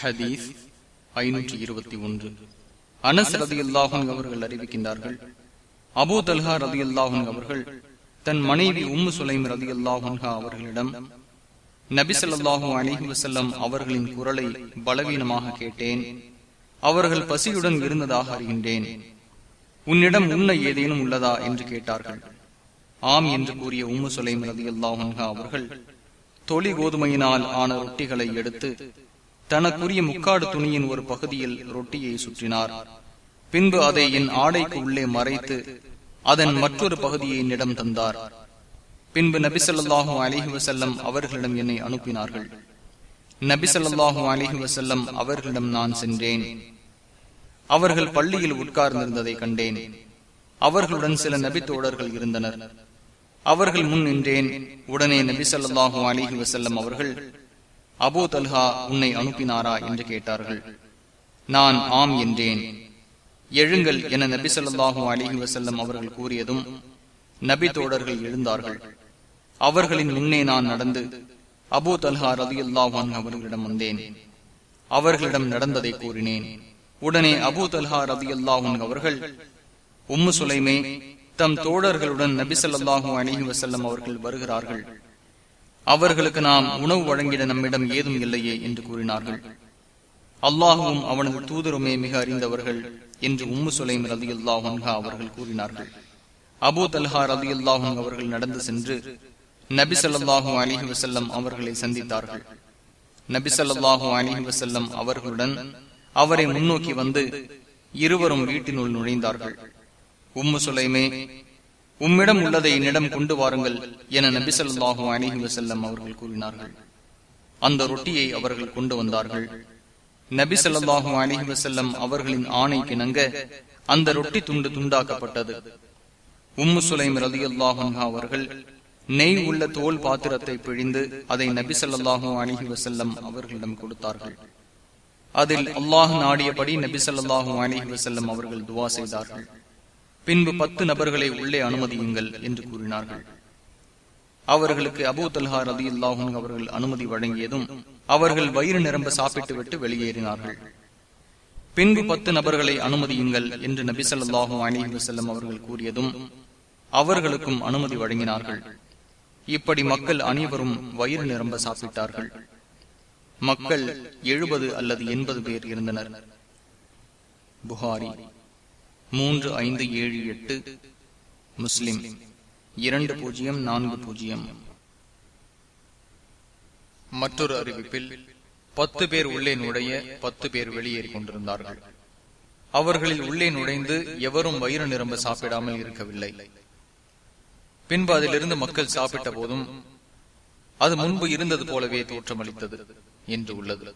ஹதீஸ் ஐநூற்றி இருபத்தி ஒன்று. அனஸ் ரதி அல்லாஹன் அவர்கள் அறிவிக்கின்றார்கள் அபு தல்ஹா ரதி அல்லாஹன் அவர்கள் தன் மனைவி உம்மு சுலைம் ரதி அல்லாஹன்ஹா அவர்களிடம் நபிசல்லாஹூ அலிஹி வசல்லம் அவர்களின் குரலை பலவீனமாக கேட்டேன் அவர்கள் பசியுடன் இருந்ததாக அறிகின்றேன். உன்னிடம் உண்ண ஏதேனும் உள்ளதா என்று கேட்டார்கள். ஆம் என்று கூறிய உம்மு சுலைம் ரதி அல்லாஹன்ஹா அவர்கள் தொலி கோதுமையினால் ஆன ரொட்டிகளை எடுத்து தனக்குரிய முக்காடு துணியின் ஒரு பகுதியில் ரொட்டியை சுற்றினார். பின்பு அதை என் ஆடைக்கு உள்ளே மறைத்து அதன் மற்றொரு பகுதியை என்னிடம் தந்தார். பின்பு நபிசல்லாஹு அலிஹி வசல்லம் அவர்களிடம் என்னை அனுப்பினார்கள். நபிசல்லாஹு அலிஹி வசல்லம் அவர்களிடம் நான் சென்றேன். அவர்கள் பள்ளியில் உட்கார்ந்திருந்ததை கண்டேன். அவர்களுடன் சில நபி தோழர்கள் இருந்தனர். அவர்கள் முன் நின்றேன். உடனே நபி சொல்லாஹு அலிஹி வசல்லம் அவர்கள் அபோ தல்ஹா உன்னை அனுப்பினாரா என்று கேட்டார்கள். நான் ஆம் என்றேன். எழுங்கள் என நபி சொல்லாஹு அலிஹி வசல்லம் அவர்கள் கூறியதும் நபி தோழர்கள் எழுந்தார்கள். அவர்களின் முன்னே நான் நடந்து அபு தல்ஹா ரதி அல்லாஹான் அவர்களிடம் வந்தேன். அவர்களிடம் நடந்ததை கூறினேன். உடனே அபு தல்ஹா ரதி அவர்கள் உம்மு சுலைமே தம் தோழர்களுடன் நபிசல்லாஹூ அலிஹி வசல்லம் அவர்கள் வருகிறார்கள். அவர்களுக்கு நாம் உணவு வழங்கிட நம்மிடம் ஏதும் இல்லையே என்று கூறினார்கள். அல்லாஹுவும் அவனது தூதருமே மிக அறிந்தவர்கள் என்று உம்மு சுலைம் ரதி அல்லாஹன்ஹா அவர்கள் கூறினார்கள். அபு தல்ஹா ரதி அல்லாஹன் அவர்கள் நடந்து சென்று நபி சொல்லாஹூ அலிஹி வசல்லம் அவர்களை சந்தித்தார்கள். நபி சொல்லாஹூ அலிஹி வசல்லம் அவர்களுடன் அவரை முன்னோக்கி வந்து இருவரும் வீட்டினுள் நுழைந்தார்கள். உம்மு சுலைமே உம்மிடம் உள்ளதை என்னிடம் கொண்டு வாருங்கள் என நபி சொல்லாஹு அணிஹி வசல்லம் அவர்கள் கூறினார்கள். அந்த ரொட்டியை அவர்கள் கொண்டு வந்தார்கள். நபி சொல்லாஹு அலிஹி வசல்லம் அவர்களின் ஆணைக்கு நங்க அந்த ரொட்டி துண்டு துண்டாக்கப்பட்டது. உம்மு சுலைம் ரதி அல்லாஹா அவர்கள் நெய் உள்ள தோல் பாத்திரத்தை பிழிந்து அதை நபி சொல்லாஹு அலிஹி வசல்லம் அவர்களிடம் கொடுத்தார்கள். அதில் அல்லாஹ் நாடியபடி நபி சொல்லாஹு அலிஹி வசல்லம் அவர்கள் துவா செய்தார்கள். பின்பு பத்து நபர்களை உள்ளே அனுமதியுங்கள் என்று கூறினார்கள். அவர்களுக்கு அபூ தல்ஹா ரதி இல்லாஹும் அவர்கள் அனுமதி வழங்கியதும் அவர்கள் வயிறு நிரம்ப சாப்பிட்டு விட்டு வெளியேறினார்கள். பின்பு பத்து நபர்களை அனுமதியுங்கள் என்று நபி சொல்லாஹு அலிஹி வசல்லம் அவர்கள் கூறியதும் அவர்களுக்கும் அனுமதி வழங்கினார்கள். இப்படி மக்கள் அனைவரும் வயிறு நிரம்ப சாப்பிட்டார்கள். மக்கள் எழுபது அல்லது எண்பது பேர் இருந்தனர். புகாரி. மூன்று ஐந்து ஏழு எட்டு. முஸ்லிம். இரண்டு பூஜ்ஜியம் நான்கு பூஜ்ஜியம். மற்றொரு அறிவிப்பில் பத்து பேர் உள்ளே நுழைய பத்து பேர் வெளியேறி கொண்டிருந்தார்கள். அவர்களில் உள்ளே நுழைந்து எவரும் வயிறு நிரம்ப சாப்பிடாமல் இருக்கவில்லை. பின்பு அதிலிருந்து மக்கள் சாப்பிட்ட போதும் அது முன்பு இருந்தது போலவே தோற்றமளித்தது என்று உள்ளது.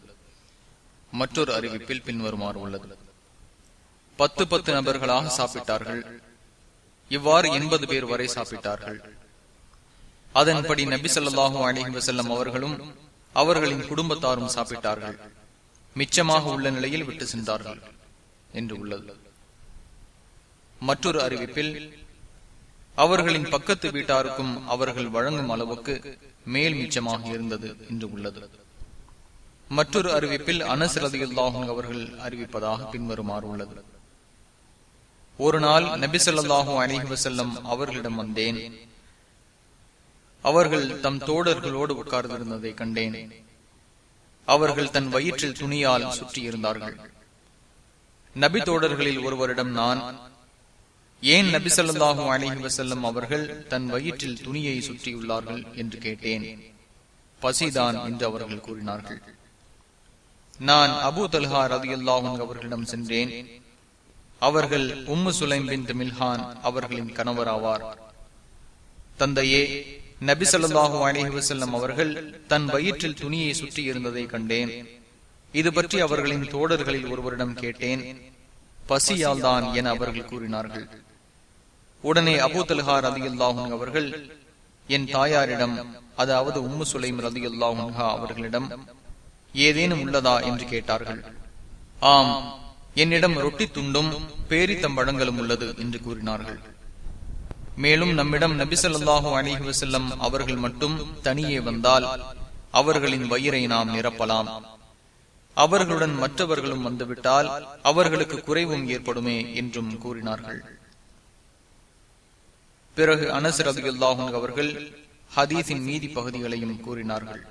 மற்றொரு அறிவிப்பில் பின்வருமாறு உள்ளது. பத்து பத்து நபர்களாக சாப்பிட்டார்கள். இவ்வாறு எண்பது பேர் வரை சாப்பிட்டார்கள். அதன்படி நபி சொல்லாஹு அலிஹி வசல்லம் அவர்களும் அவர்களின் குடும்பத்தாரும் சாப்பிட்டார்கள். மிச்சமாக உள்ள நிலையில் விட்டு சென்றார்கள் என்று உள்ளது. மற்றொரு அறிவிப்பில் அவர்களின் பக்கத்து வீட்டாருக்கும் அவர்கள் வழங்கும் அளவுக்கு மேல் மிச்சமாக இருந்தது என்று உள்ளது. மற்றொரு அறிவிப்பில் அனஸ் அவர்கள் அறிவிப்பதாக பின்வருமாறு உள்ளது. ஒரு நாள் நபிசல்லாஹூ அலிஹி வசல்லம் அவர்களிடம் வந்தேன். அவர்கள் தம் தோடர்களோடு உட்கார்ந்திருந்ததை கண்டேன். அவர்கள் தன் வயிற்றில் துணியால் சுற்றியிருந்தார்கள். நபி தோடர்களில் ஒருவரிடம் நான் ஏன் நபி சொல்லாஹூ அலிஹி வசல்லம் அவர்கள் தன் வயிற்றில் துணியை சுற்றியுள்ளார்கள்? என்று கேட்டேன். பசிதான் என்று அவர்கள் கூறினார்கள். நான் அபு தல்ஹா ரதி அவர்களிடம் சென்றேன். அவர்கள் உம்மு சுலைம் பின் மில்ஹான் அவர்களின் கணவர் ஆவார் தந்தையே நபி சொல்லாஹு அலிஹி வசல்லம் அவர்கள் தன் வயிற்றில் துணியை சுற்றி இருந்ததை கண்டேன். இது பற்றி அவர்களின் தோழர்களில் ஒருவரிடம் கேட்டேன். பசியால் தான் என அவர்கள் கூறினார்கள். உடனே அபு தல்ஹா அவர்கள் என் தாயாரிடம் அதாவது உம்மு சுலைம் ரதி அவர்களிடம் ஏதேனும் உள்ளதா? என்று கேட்டார்கள். ஆம் என்னிடம் ரொட்டி துண்டும் பேரித்தம்பழங்களும் உள்ளது என்று கூறினார்கள். மேலும் நம்மிடம் நபிசல்லாஹு அலிஹி வசல்லம் அவர்கள் மட்டும் தனியே வந்தால் அவர்களின் வயிறை நாம் நிரப்பலாம். அவர்களுடன் மற்றவர்களும் வந்துவிட்டால் அவர்களுக்கு குறைவும் ஏற்படுமே என்றும் கூறினார்கள். பிறகு அனசர் அபிகுல்லாஹும் அவர்கள் ஹதீஸின் மீதி பகுதிகளையும் கூறினார்கள்.